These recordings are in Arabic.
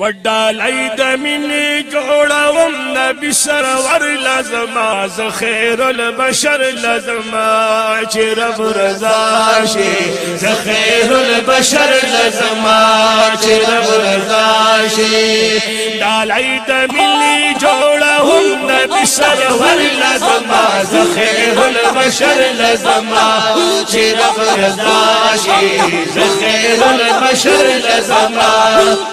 وډالای د مینې جوړوم نبی سرور لازما ز خیر البشر لازما چې رب رضا شي ز خیر البشر لازما چې رب رضا شي ډالای د مینې جوړوم نبی سرور لازما ز خیر البشر لازما چې رب رضا شي ز خیر البشر لازما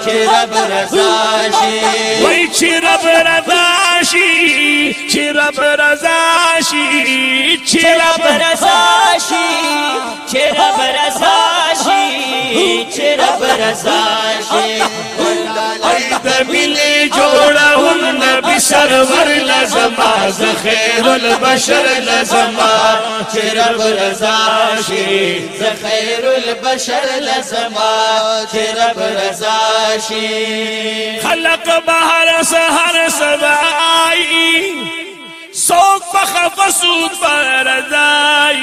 چې رب رضا شي وای چې رب رضا شي چې رب رضا شي چې رب رضا شي چې رب رضا شي چې رب رضا شي د ملي جوړون نبي سرور لزما ز خير البشر لزما چې رب رضا شي ز خير البشر لزما چې رب رضا شي خلق بهر سحر سبای سوق بخفسود بردای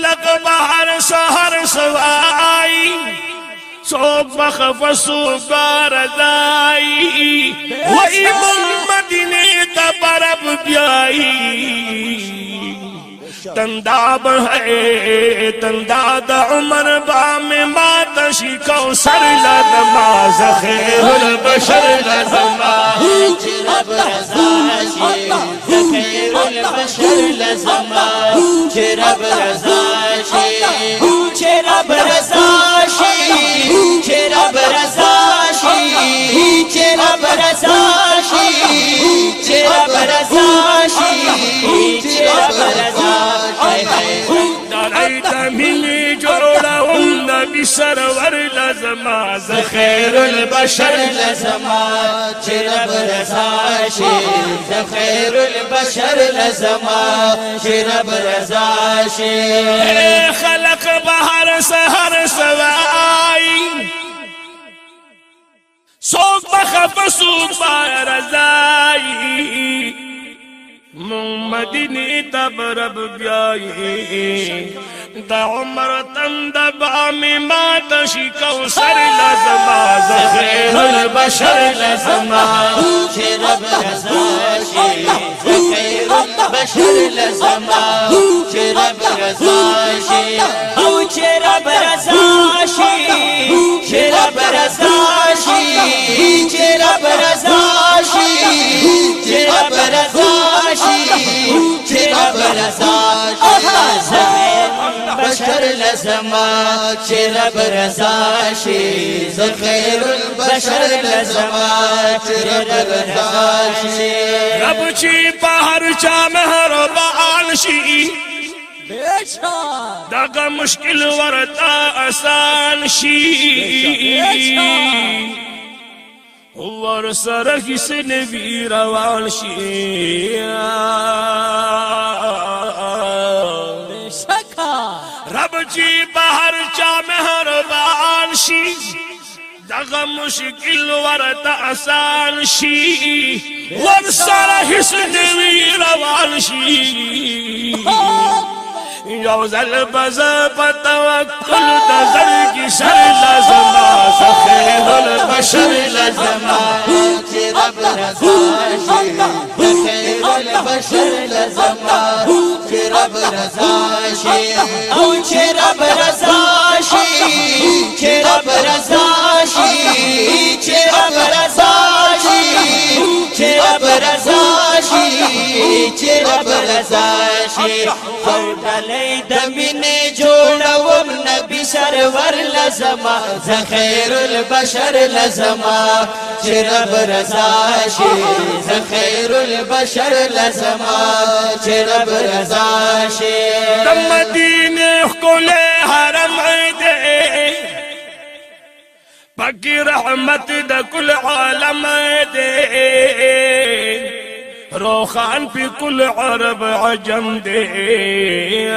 مون مدینه تای سوائی صوب مخفصو باردائی وئی مدینے تا برب بیائی تنداب ہے تنداد عمر با میں مات شکو سر لدما زخیر البشر زخیر البشر لزما رب رضا شی رب رضا شي چې رب رضا شي چې رب رضا شي چې رب رضا شي چې رب رضا شي دای ته ملي جوړوم نبي سرور لزما ز خير البشر لزما چې رب رضا شي ز خير البشر لزما چې رب رضا شي خلق بهر سحر سوای سوق بخف سوق بارزای مدینی تب رب بیائی دا عمر تند بامی ما تشی کوسر لزما زخیر البشر لزما چه رب رضا شی زخیر البشر لزما چه رب رضا شی أو چه بشر لزما چې رب رضا شي ز خير البشر لزما چې رب رضا شي رب په هر چا مهربان شي دغه مشکل ورته آسان شي ور سره هیڅ نوی روان شي جی بہر چا مہربان شی دغه مشکل ورته آسان شی ور سره هیڅ دی روان شی یو زل بز پتا وکل د زل کی شر لازم ما سخه البشر لازم رضاشي د خیر البشر لزما چې رب رضاشي او چې رب رضاشي چې رب رضاشي چې رب رضاشي چې رب رضاشي چې رب رضاشي خو دلې د مینې جو جوړوم نبی سرور لزما زخیر البشر لزما. چې رب رضا شي زخیر البشر لزما. چې رب رضا شي د مدینه خپل حرم دې پاکی رحمت د کل عالم دې روخان في كل عرب عجم دي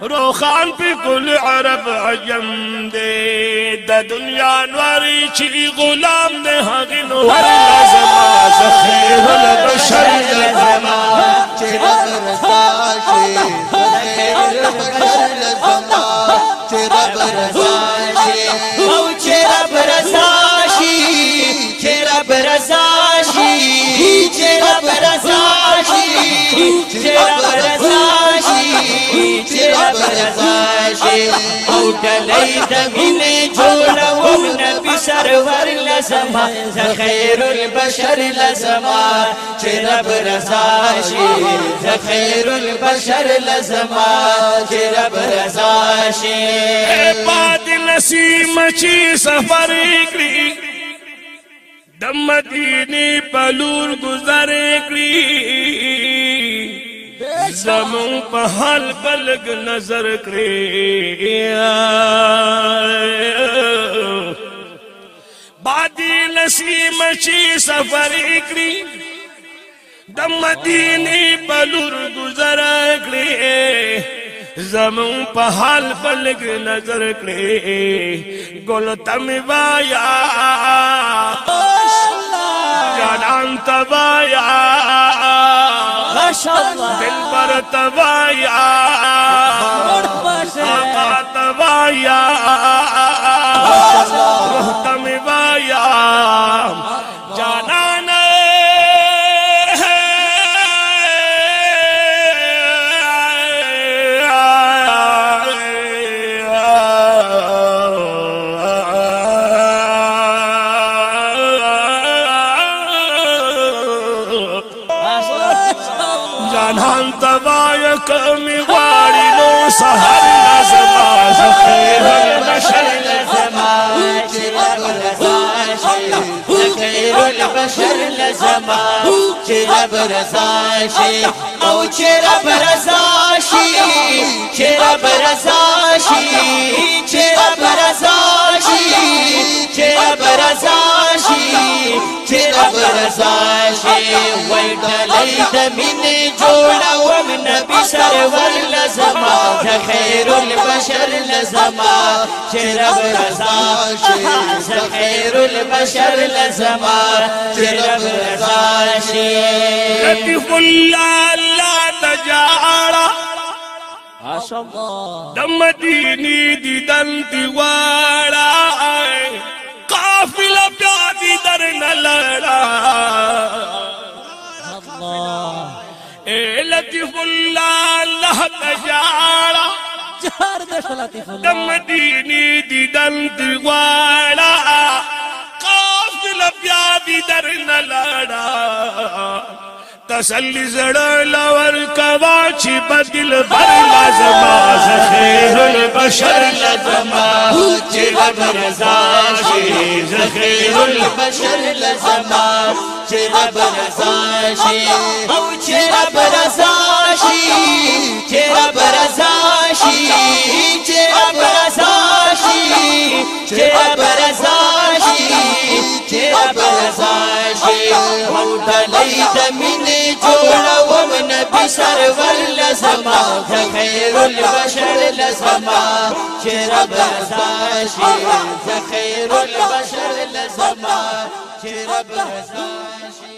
روخان پی کل عرب عجم دے د دنیا نواری چی غلام دے ہاگی نواری خیر ولمشند زما چرور رسال کي خیر ولمشند زما چرور او چر پرزا شي کي ربرزا شي هي چر پرزا شي او ته ليدھ جو لزما خیر البشر لزما چې رب رضاشي خیر البشر لزما چې رب رضاشي پاد نسیم چې سفر کړی د مدینه په لور گزار کړی زمون په حال بلګ نظر کړی بادی لسی مشی سفر اکری د مدینی بلور گزر اکری زمون په حال بلګ نظر کړي ګل تم وایا جانان توایا۔ دل پر توایا۔ توایا۔ روح تم وایا جانان تبای کمی غواړي نو سحر لازما زخیر البشر البشر لزما رب رضا شي أو چې رب رضا چې رب رضا شي رب رضا شي چې رب رضا شي چې رب رضا شي وای ډلې د مینې جوړوم نبی سرور لزما خیر البشر لزما چې رب رضا شي البشر لزما چې رب رضا شي لطف الله الله الله اشم دم ديني دي دن دي والا قافله در نه لړا الله اے لطیف الله الله تجالا چار دش لطيف الله دم مدینی دي دن دي والا قافله در نه لړا تسلی زړه لور کوا چې بدل بر لازما زخیر البشر لازما چې رب رضا شي زخیر البشر لزما چې رب رضا شي او چې رب رضا شي چې رب رضا شي چې رب رضا شي چې رب رضا شي چې رب رضا شي او دلې د نبی سرور لزما خیر البشر لزما چې رب رضا شي خیر البشر لزما چې رب رضا شي